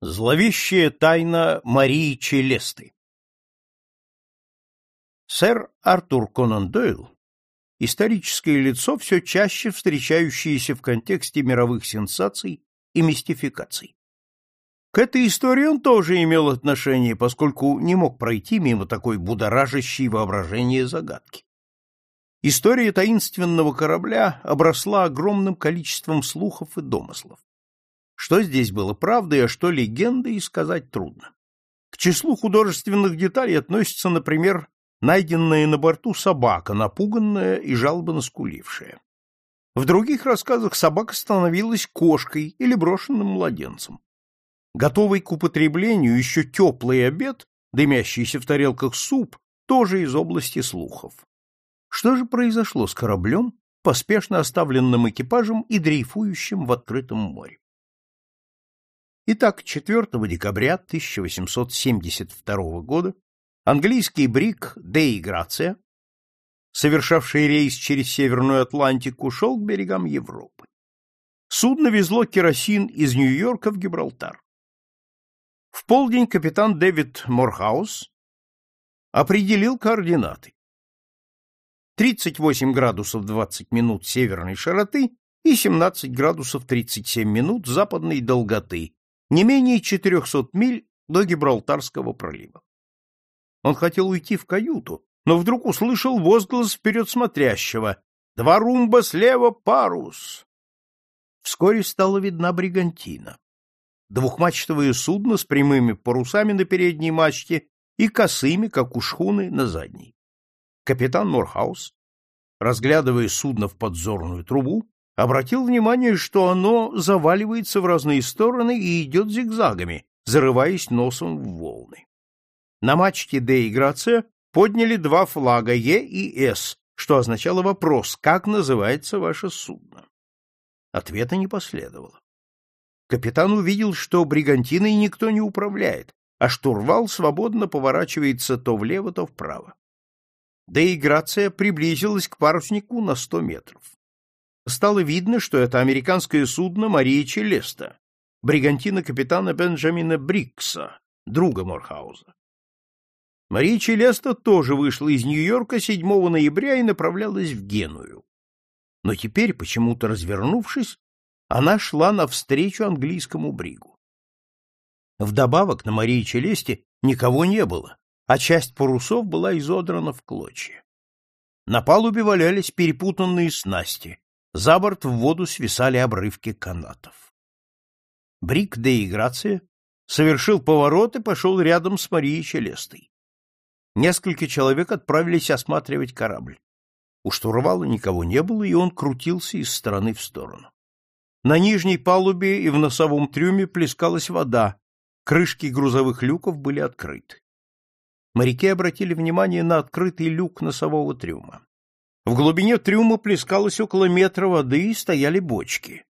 Зловещая тайна Марии Челесты Сэр Артур Конан Дойл – историческое лицо, все чаще встречающееся в контексте мировых сенсаций и мистификаций. К этой истории он тоже имел отношение, поскольку не мог пройти мимо такой будоражащей воображение загадки. История таинственного корабля обросла огромным количеством слухов и домыслов. Что здесь было правдой, а что легендой, сказать трудно. К числу художественных деталей относится, например, найденная на борту собака, напуганная и жалобно скулившая. В других рассказах собака становилась кошкой или брошенным младенцем. Готовый к употреблению еще теплый обед, дымящийся в тарелках суп, тоже из области слухов. Что же произошло с кораблем, поспешно оставленным экипажем и дрейфующим в открытом море? Итак, 4 декабря 1872 года английский брик Деи Грация, совершавший рейс через Северную Атлантику, шел к берегам Европы. Судно везло керосин из Нью-Йорка в Гибралтар. В полдень капитан Дэвид Морхаус определил координаты. 38 градусов 20 минут северной широты и 17 градусов 37 минут западной долготы не менее 400 миль до Гибралтарского пролива. Он хотел уйти в каюту, но вдруг услышал возглас вперед смотрящего «Два румба слева, парус!». Вскоре стала видна бригантина. Двухмачтовое судно с прямыми парусами на передней мачте и косыми, как у шхуны, на задней. Капитан Морхаус, разглядывая судно в подзорную трубу, обратил внимание, что оно заваливается в разные стороны и идет зигзагами, зарываясь носом в волны. На мачте Д и подняли два флага Е и С, что означало вопрос, как называется ваше судно. Ответа не последовало. Капитан увидел, что бригантиной никто не управляет, а штурвал свободно поворачивается то влево, то вправо. Да и приблизилась к паруснику на сто метров стало видно, что это американское судно Мария Челеста, бригантина капитана Бенджамина Брикса, друга Морхауза. Мария Челеста тоже вышла из Нью-Йорка 7 ноября и направлялась в Геную. Но теперь, почему-то развернувшись, она шла навстречу английскому бригу. Вдобавок на Марии Челесте никого не было, а часть парусов была изодрана в клочья. На палубе валялись перепутанные снасти, за борт в воду свисали обрывки канатов. Брик де Играция совершил поворот и пошел рядом с Марией Челестой. Несколько человек отправились осматривать корабль. У штурвала никого не было, и он крутился из стороны в сторону. На нижней палубе и в носовом трюме плескалась вода, крышки грузовых люков были открыты. Моряки обратили внимание на открытый люк носового трюма. В глубине трюма плескалось около метра воды и стояли бочки.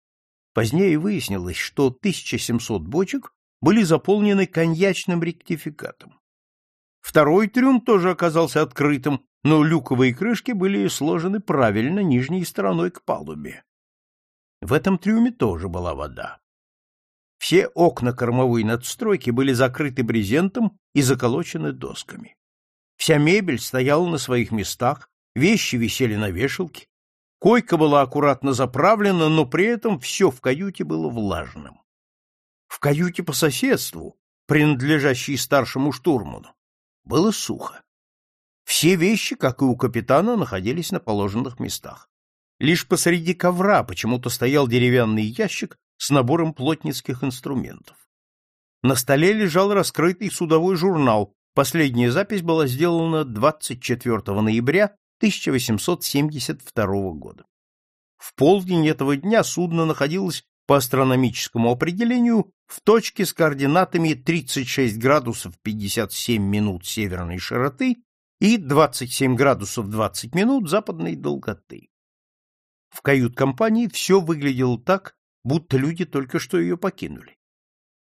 Позднее выяснилось, что 1700 бочек были заполнены коньячным ректификатом. Второй трюм тоже оказался открытым, но люковые крышки были сложены правильно нижней стороной к палубе. В этом трюме тоже была вода. Все окна кормовой надстройки были закрыты брезентом и заколочены досками. Вся мебель стояла на своих местах, Вещи висели на вешалке, койка была аккуратно заправлена, но при этом все в каюте было влажным. В каюте по соседству, принадлежащей старшему штурману, было сухо. Все вещи, как и у капитана, находились на положенных местах. Лишь посреди ковра почему-то стоял деревянный ящик с набором плотницких инструментов. На столе лежал раскрытый судовой журнал. Последняя запись была сделана 24 ноября 1872 года. В полдень этого дня судно находилось по астрономическому определению в точке с координатами 36 градусов 57 минут северной широты и 27 градусов 20 минут западной долготы. В кают-компании все выглядело так, будто люди только что ее покинули.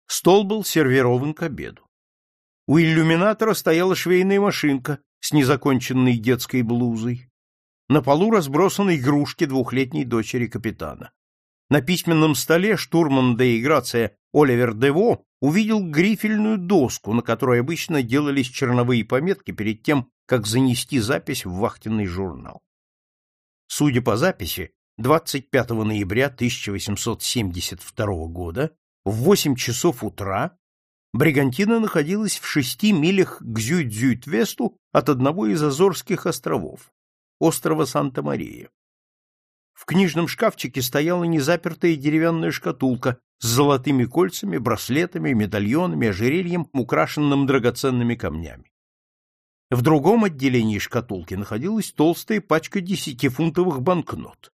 Стол был сервирован к обеду. У иллюминатора стояла швейная машинка, с незаконченной детской блузой. На полу разбросаны игрушки двухлетней дочери капитана. На письменном столе штурман де Играция Оливер Дево увидел грифельную доску, на которой обычно делались черновые пометки перед тем, как занести запись в вахтенный журнал. Судя по записи, 25 ноября 1872 года в 8 часов утра Бригантина находилась в шести милях к Зюйт-Зюйт-Весту от одного из Азорских островов, острова Санта-Мария. В книжном шкафчике стояла незапертая деревянная шкатулка с золотыми кольцами, браслетами, медальонами, ожерельем, украшенным драгоценными камнями. В другом отделении шкатулки находилась толстая пачка десятифунтовых банкнот.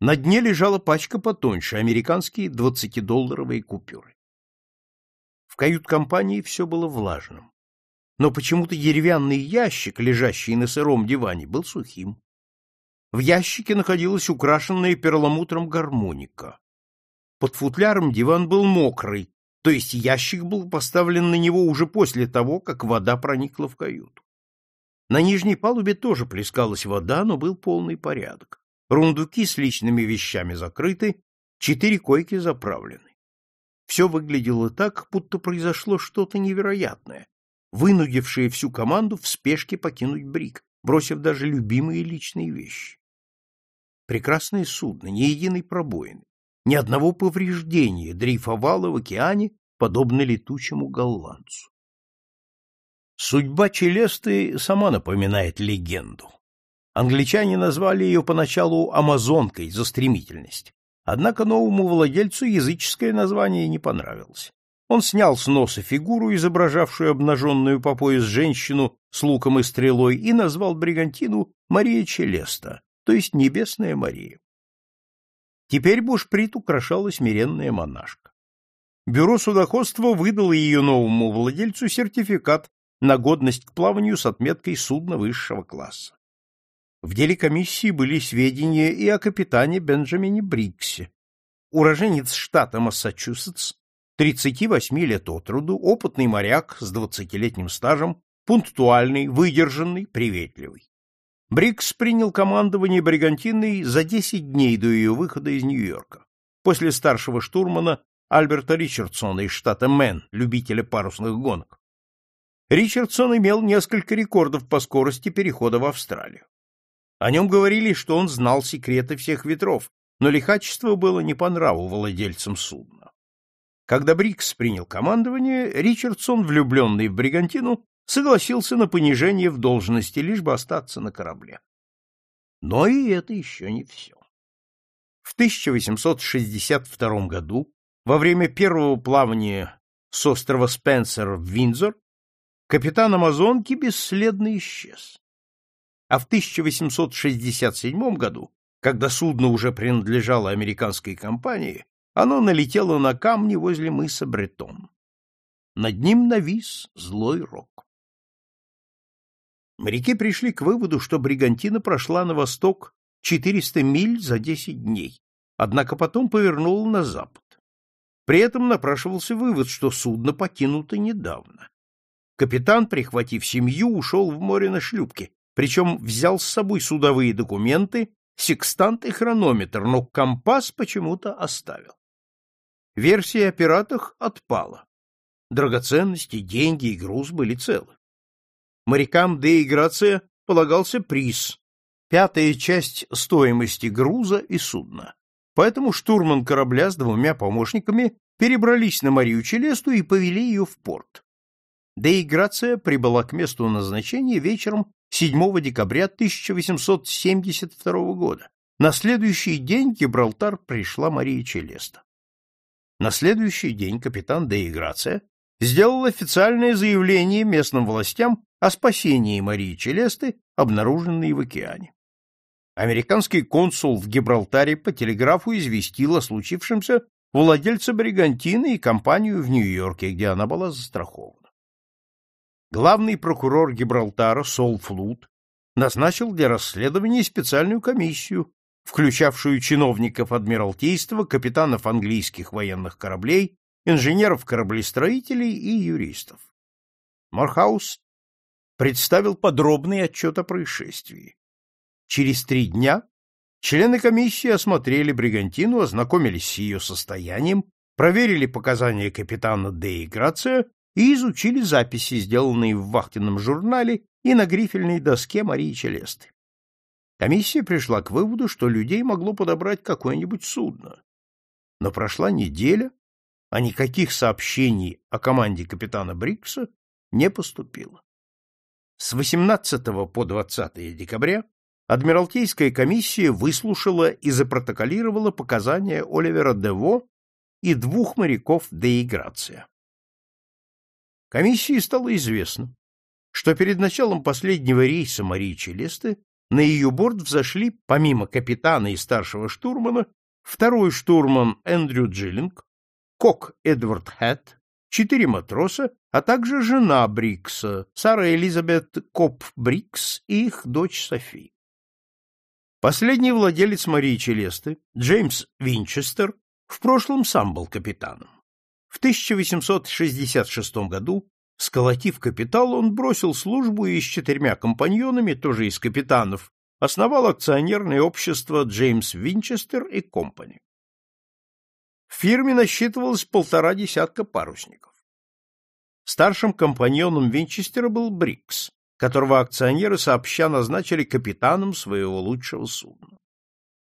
На дне лежала пачка потоньше, американские двадцатидолларовые купюры. Кают-компании все было влажным. Но почему-то деревянный ящик, лежащий на сыром диване, был сухим. В ящике находилась украшенная перламутром гармоника. Под футляром диван был мокрый, то есть ящик был поставлен на него уже после того, как вода проникла в каюту. На нижней палубе тоже плескалась вода, но был полный порядок. Рундуки с личными вещами закрыты, четыре койки заправлены. Все выглядело так, будто произошло что-то невероятное, вынудившее всю команду в спешке покинуть Брик, бросив даже любимые личные вещи. Прекрасное судно, ни единой пробоины, ни одного повреждения дрейфовало в океане, подобно летучему голландцу. Судьба Челесты сама напоминает легенду. Англичане назвали ее поначалу Амазонкой за стремительность. Однако новому владельцу языческое название не понравилось. Он снял с носа фигуру, изображавшую обнаженную по пояс женщину с луком и стрелой, и назвал бригантину Мария Челеста, то есть Небесная Мария. Теперь бушприт украшала смиренная монашка. Бюро судоходства выдало ее новому владельцу сертификат на годность к плаванию с отметкой судна высшего класса. В деле комиссии были сведения и о капитане Бенджамине Бриксе. Уроженец штата Массачусетс, 38 лет от роду, опытный моряк с 20-летним стажем, пунктуальный, выдержанный, приветливый. Брикс принял командование бригантиной за 10 дней до ее выхода из Нью-Йорка. После старшего штурмана Альберта Ричардсона из штата Мэн, любителя парусных гонок. Ричардсон имел несколько рекордов по скорости перехода в Австралию. О нем говорили, что он знал секреты всех ветров, но лихачество было не по нраву владельцам судна. Когда Брикс принял командование, Ричардсон, влюбленный в бригантину, согласился на понижение в должности, лишь бы остаться на корабле. Но и это еще не все. В 1862 году, во время первого плавания с острова Спенсер в Виндзор, капитан Амазонки бесследно исчез. А в 1867 году, когда судно уже принадлежало американской компании, оно налетело на камни возле мыса Бретон. Над ним навис злой рок. Моряки пришли к выводу, что бригантина прошла на восток 400 миль за 10 дней, однако потом повернула на запад. При этом напрашивался вывод, что судно покинуто недавно. Капитан, прихватив семью, ушел в море на шлюпке, причем взял с собой судовые документы, секстант и хронометр, но компас почему-то оставил. Версия о пиратах отпала. Драгоценности, деньги и груз были целы морякам Де и Грация полагался приз, пятая часть стоимости груза и судна. Поэтому штурман корабля с двумя помощниками перебрались на Марию Челесту и повели ее в порт. Де и Грация прибыла к месту назначения вечером 7 декабря 1872 года. На следующий день в Гибралтар пришла Мария Челеста. На следующий день капитан Де и Грация сделал официальное заявление местным властям о спасении Марии Челесты, обнаруженной в океане. Американский консул в Гибралтаре по телеграфу известил о случившемся владельца бригантины и компанию в Нью-Йорке, где она была застрахована. Главный прокурор Гибралтара Сол Флут назначил для расследования специальную комиссию, включавшую чиновников Адмиралтейства, капитанов английских военных кораблей, инженеров-кораблестроителей и юристов. Морхаус представил подробный отчет о происшествии. Через три дня члены комиссии осмотрели бригантину, ознакомились с ее состоянием, проверили показания капитана Деи Грация и изучили записи, сделанные в вахтенном журнале и на грифельной доске Марии Челесты. Комиссия пришла к выводу, что людей могло подобрать какое-нибудь судно. Но прошла неделя, а никаких сообщений о команде капитана Брикса не поступило. С 18 по 20 декабря Адмиралтейская комиссия выслушала и запротоколировала показания Оливера Дево и двух моряков Деи Грация. Комиссии стало известно, что перед началом последнего рейса Марии Челесты на ее борт взошли, помимо капитана и старшего штурмана, второй штурман Эндрю Джиллинг, кок Эдвард Хэт, четыре матроса, а также жена Брикса, Сара Элизабет Коп Брикс и их дочь Софи. Последний владелец Марии Челесты, Джеймс Винчестер, в прошлом сам был капитаном. В 1866 году, сколотив капитал, он бросил службу и с четырьмя компаньонами, тоже из капитанов, основал акционерное общество Джеймс Винчестер и Компани. В фирме насчитывалось полтора десятка парусников. Старшим компаньоном Винчестера был Брикс, которого акционеры сообща назначили капитаном своего лучшего судна.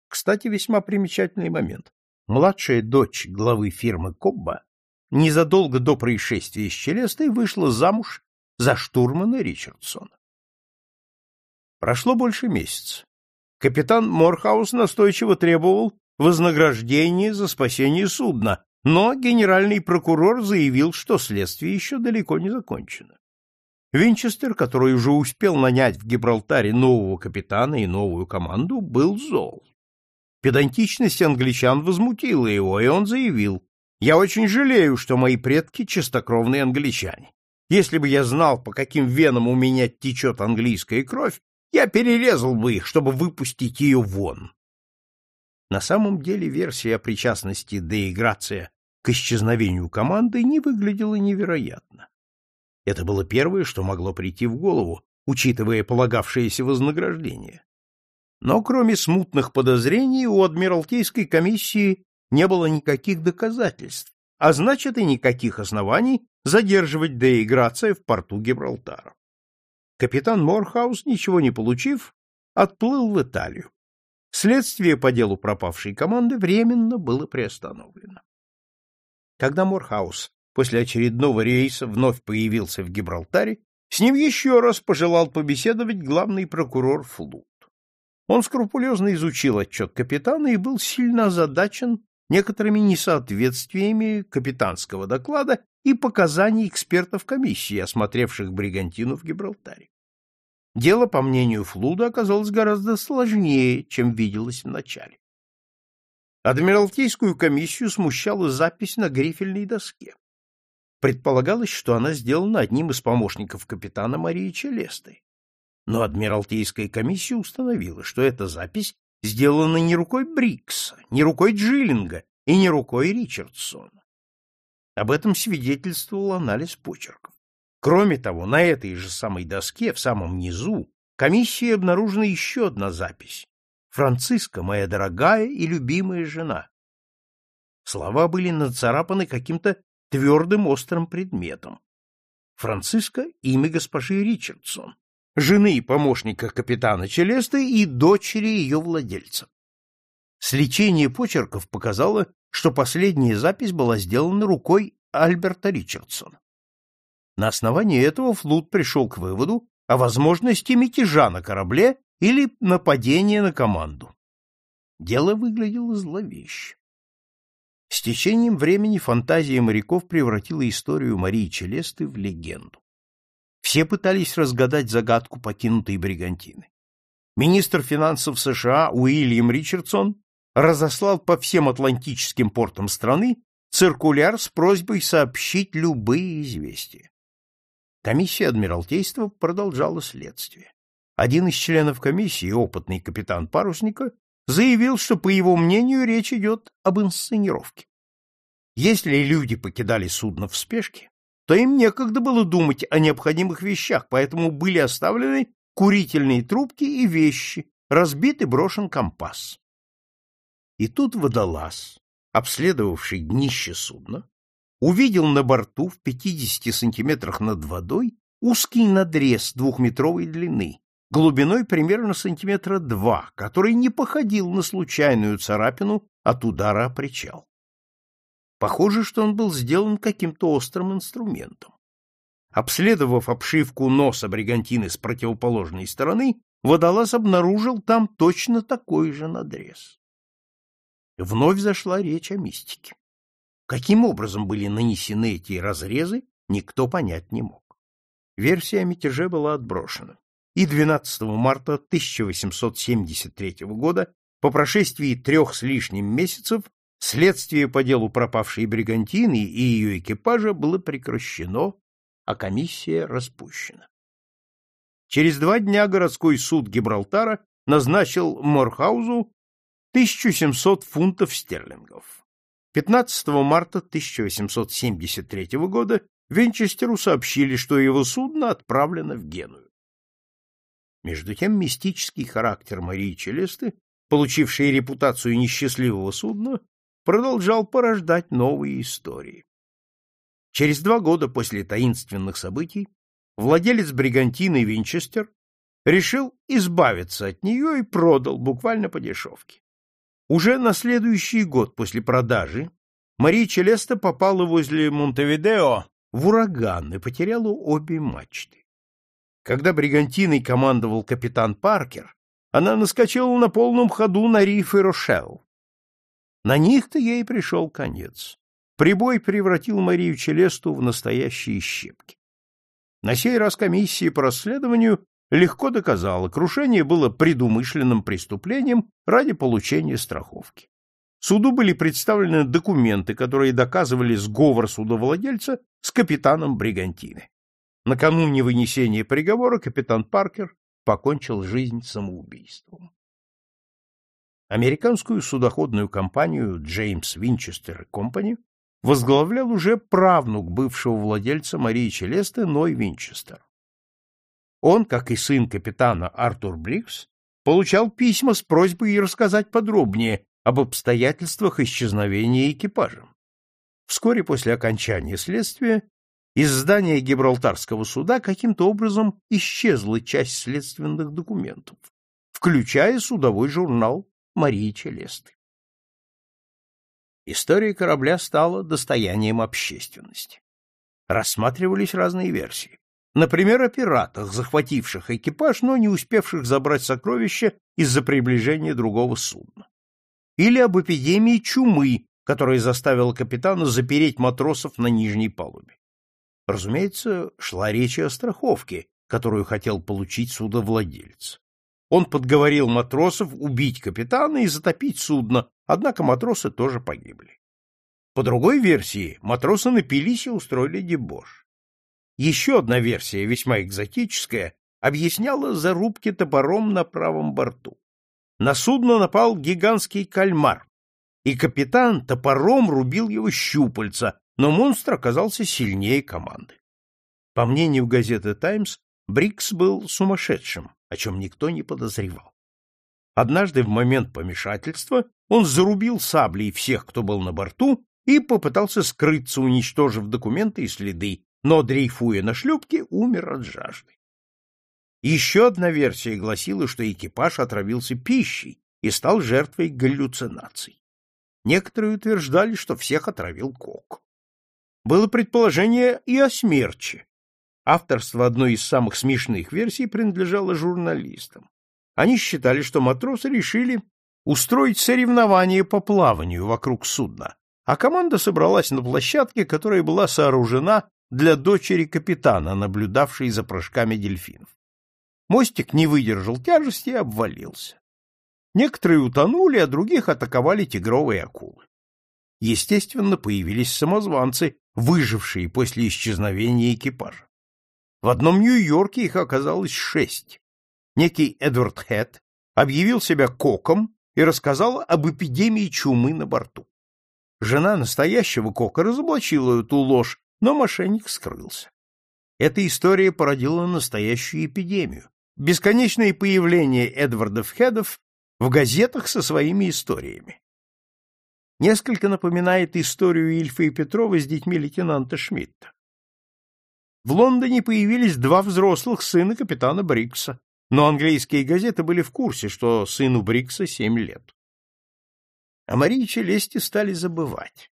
Кстати, весьма примечательный момент. Младшая дочь главы фирмы Кобба незадолго до происшествия с Челестой вышла замуж за штурмана Ричардсона. Прошло больше месяца. Капитан Морхаус настойчиво требовал вознаграждение за спасение судна, но генеральный прокурор заявил, что следствие еще далеко не закончено. Винчестер, который уже успел нанять в Гибралтаре нового капитана и новую команду, был зол. Педантичность англичан возмутила его, и он заявил, «Я очень жалею, что мои предки чистокровные англичане. Если бы я знал, по каким венам у меня течет английская кровь, я перерезал бы их, чтобы выпустить ее вон. На самом деле версия о причастности Деиграция к исчезновению команды не выглядела невероятно. Это было первое, что могло прийти в голову, учитывая полагавшееся вознаграждение. Но кроме смутных подозрений у Адмиралтейской комиссии не было никаких доказательств, а значит и никаких оснований задерживать Деи Грация в порту Гибралтара. Капитан Морхаус, ничего не получив, отплыл в Италию. Следствие по делу пропавшей команды временно было приостановлено. Когда Морхаус после очередного рейса вновь появился в Гибралтаре, с ним еще раз пожелал побеседовать главный прокурор Флут. Он скрупулезно изучил отчет капитана и был сильно озадачен некоторыми несоответствиями капитанского доклада и показаний экспертов комиссии, осмотревших бригантину в Гибралтаре. Дело, по мнению Флуда, оказалось гораздо сложнее, чем виделось вначале. Адмиралтейскую комиссию смущала запись на грифельной доске. Предполагалось, что она сделана одним из помощников капитана Марии Челесты. Но Адмиралтейская комиссия установила, что эта запись сделана не рукой Брикса, не рукой Джиллинга и не рукой Ричардсона. Об этом свидетельствовал анализ почерков. Кроме того, на этой же самой доске, в самом низу, комиссии обнаружена еще одна запись. «Франциска, моя дорогая и любимая жена». Слова были нацарапаны каким-то твердым острым предметом. Франциска — имя госпожи Ричардсон, жены помощника капитана Челесты и дочери ее владельца. Сличение почерков показало, что последняя запись была сделана рукой Альберта Ричардсона. На основании этого Флут пришел к выводу о возможности мятежа на корабле или нападения на команду. Дело выглядело зловеще. С течением времени фантазия моряков превратила историю Марии Челесты в легенду. Все пытались разгадать загадку покинутой бригантины. Министр финансов США Уильям Ричардсон разослал по всем атлантическим портам страны циркуляр с просьбой сообщить любые известия. Комиссия Адмиралтейства продолжала следствие. Один из членов комиссии, опытный капитан парусника, заявил, что, по его мнению, речь идет об инсценировке. Если люди покидали судно в спешке, то им некогда было думать о необходимых вещах, поэтому были оставлены курительные трубки и вещи, разбит и брошен компас. И тут водолаз, обследовавший днище судна, увидел на борту в 50 сантиметрах над водой узкий надрез двухметровой длины, глубиной примерно сантиметра два, который не походил на случайную царапину от удара о причал. Похоже, что он был сделан каким-то острым инструментом. Обследовав обшивку носа бригантины с противоположной стороны, водолаз обнаружил там точно такой же надрез. Вновь зашла речь о мистике. Каким образом были нанесены эти разрезы, никто понять не мог. Версия о мятеже была отброшена. И 12 марта 1873 года, по прошествии трех с лишним месяцев, следствие по делу пропавшей бригантины и ее экипажа было прекращено, а комиссия распущена. Через два дня городской суд Гибралтара назначил Морхаузу 1700 фунтов стерлингов. 15 марта 1873 года Винчестеру сообщили, что его судно отправлено в Геную. Между тем мистический характер Марии Челесты, получившей репутацию несчастливого судна, продолжал порождать новые истории. Через два года после таинственных событий владелец бригантины Винчестер решил избавиться от нее и продал буквально по дешевке. Уже на следующий год после продажи Мария Челеста попала возле Монтевидео в ураган и потеряла обе мачты. Когда бригантиной командовал капитан Паркер, она наскочила на полном ходу на риф и Рошел. На них-то ей пришел конец. Прибой превратил Марию Челесту в настоящие щепки. На сей раз комиссия по расследованию легко доказала, крушение было предумышленным преступлением ради получения страховки. Суду были представлены документы, которые доказывали сговор судовладельца с капитаном бригантины. Накануне вынесения приговора капитан Паркер покончил жизнь самоубийством. Американскую судоходную компанию Джеймс Винчестер Компани возглавлял уже правнук бывшего владельца Марии Челесты Ной Винчестер. Он, как и сын капитана Артур Брикс, получал письма с просьбой рассказать подробнее об обстоятельствах исчезновения экипажа. Вскоре после окончания следствия из здания Гибралтарского суда каким-то образом исчезла часть следственных документов, включая судовой журнал Марии Челесты. История корабля стала достоянием общественности. Рассматривались разные версии. Например, о пиратах, захвативших экипаж, но не успевших забрать сокровища из-за приближения другого судна. Или об эпидемии чумы, которая заставила капитана запереть матросов на нижней палубе. Разумеется, шла речь о страховке, которую хотел получить судовладелец. Он подговорил матросов убить капитана и затопить судно, однако матросы тоже погибли. По другой версии, матросы напились и устроили дебош. Еще одна версия, весьма экзотическая, объясняла зарубки топором на правом борту. На судно напал гигантский кальмар, и капитан топором рубил его щупальца, но монстр оказался сильнее команды. По мнению газеты «Таймс», Брикс был сумасшедшим, о чем никто не подозревал. Однажды в момент помешательства он зарубил саблей всех, кто был на борту, и попытался скрыться, уничтожив документы и следы, но, дрейфуя на шлюпке, умер от жажды. Еще одна версия гласила, что экипаж отравился пищей и стал жертвой галлюцинаций. Некоторые утверждали, что всех отравил кок. Было предположение и о смерче. Авторство одной из самых смешных версий принадлежало журналистам. Они считали, что матросы решили устроить соревнование по плаванию вокруг судна, а команда собралась на площадке, которая была сооружена для дочери капитана, наблюдавшей за прыжками дельфинов. Мостик не выдержал тяжести и обвалился. Некоторые утонули, а других атаковали тигровые акулы. Естественно, появились самозванцы, выжившие после исчезновения экипажа. В одном Нью-Йорке их оказалось шесть. Некий Эдвард Хэт объявил себя коком и рассказал об эпидемии чумы на борту. Жена настоящего кока разоблачила эту ложь но мошенник скрылся. Эта история породила настоящую эпидемию. Бесконечное появление Эдвардов Хедов в газетах со своими историями. несколько напоминает историю Ильфа и Петрова с детьми лейтенанта Шмидта. В Лондоне появились два взрослых сына капитана Брикса, но английские газеты были в курсе, что сыну Брикса семь лет. О Марии Челесте стали забывать.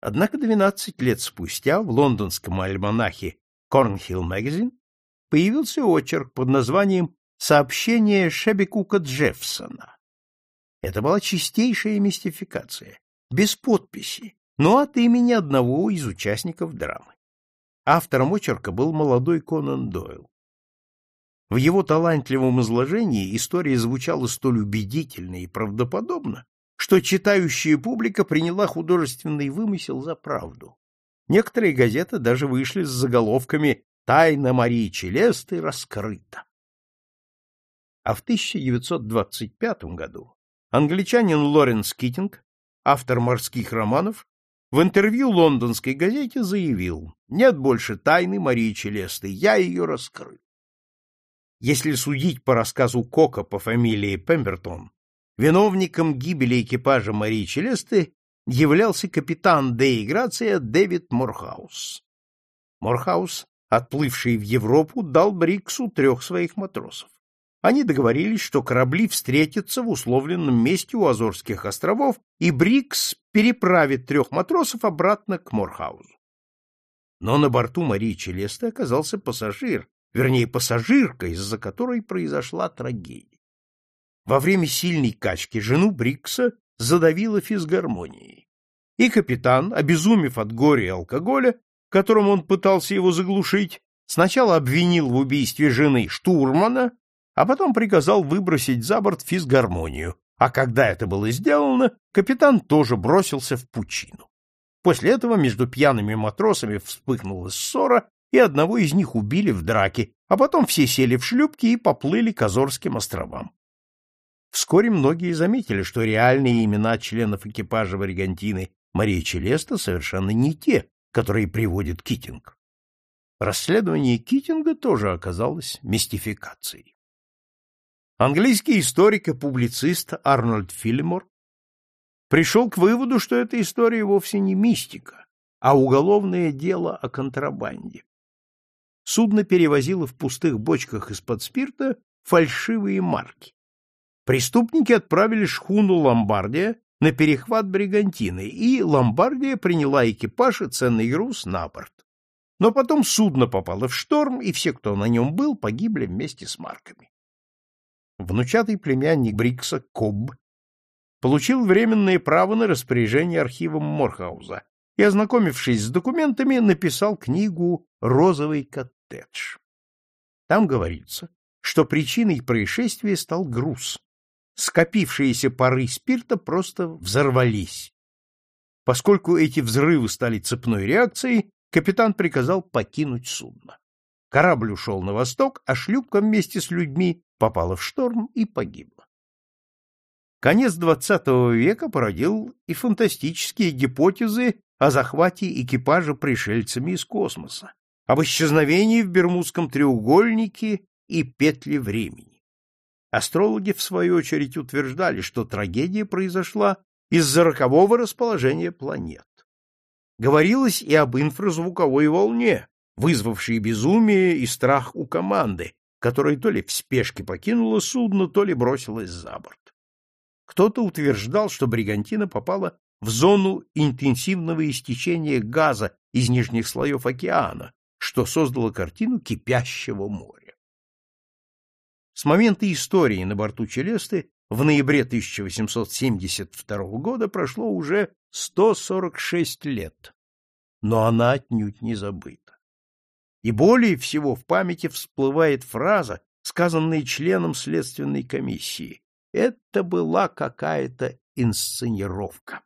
Однако 12 лет спустя в лондонском альманахе Cornhill Magazine появился очерк под названием «Сообщение Шебекука Джеффсона». Это была чистейшая мистификация, без подписи, но от имени одного из участников драмы. Автором очерка был молодой Конан Дойл. В его талантливом изложении история звучала столь убедительно и правдоподобно, что читающая публика приняла художественный вымысел за правду. Некоторые газеты даже вышли с заголовками «Тайна Марии Челесты раскрыта». А в 1925 году англичанин Лоренс Китинг, автор морских романов, в интервью лондонской газете заявил «Нет больше тайны Марии Челесты, я ее раскрыл». Если судить по рассказу Кока по фамилии Пембертон, виновником гибели экипажа Марии Челесты являлся капитан Деи Грация Дэвид Морхаус. Морхаус, отплывший в Европу, дал Бриксу трех своих матросов. Они договорились, что корабли встретятся в условленном месте у Азорских островов, и Брикс переправит трех матросов обратно к Морхаусу. Но на борту Марии Челесты оказался пассажир, вернее, пассажирка, из-за которой произошла трагедия. Во время сильной качки жену Брикса задавила физгармонией. И капитан, обезумев от горя и алкоголя, которым он пытался его заглушить, сначала обвинил в убийстве жены штурмана, а потом приказал выбросить за борт физгармонию, а когда это было сделано, капитан тоже бросился в пучину. После этого между пьяными матросами вспыхнула ссора, и одного из них убили в драке, а потом все сели в шлюпки и поплыли к Азорским островам. Вскоре многие заметили, что реальные имена членов экипажа Варигантины Марии Челеста совершенно не те, которые приводит Китинг. Расследование Китинга тоже оказалось мистификацией. Английский историк и публицист Арнольд Филлимор пришел к выводу, что эта история вовсе не мистика, а уголовное дело о контрабанде. Судно перевозило в пустых бочках из-под спирта фальшивые марки. Преступники отправили шхуну «Ломбардия» на перехват бригантины, и «Ломбардия» приняла экипаж и ценный груз на борт. Но потом судно попало в шторм, и все, кто на нем был, погибли вместе с марками внучатый племянник Брикса Кобб получил временное право на распоряжение архивом Морхауза и, ознакомившись с документами, написал книгу «Розовый коттедж». Там говорится, что причиной происшествия стал груз. Скопившиеся пары спирта просто взорвались. Поскольку эти взрывы стали цепной реакцией, капитан приказал покинуть судно. Корабль ушел на восток, а шлюпка вместе с людьми попала в шторм и погибла. Конец XX века породил и фантастические гипотезы о захвате экипажа пришельцами из космоса, об исчезновении в Бермудском треугольнике и петле времени. Астрологи, в свою очередь, утверждали, что трагедия произошла из-за рокового расположения планет. Говорилось и об инфразвуковой волне, вызвавшей безумие и страх у команды, которая то ли в спешке покинула судно, то ли бросилась за борт. Кто-то утверждал, что бригантина попала в зону интенсивного истечения газа из нижних слоев океана, что создало картину кипящего моря. С момента истории на борту Челесты в ноябре 1872 года прошло уже 146 лет, но она отнюдь не забыта. И более всего в памяти всплывает фраза, сказанная членом следственной комиссии. Это была какая-то инсценировка.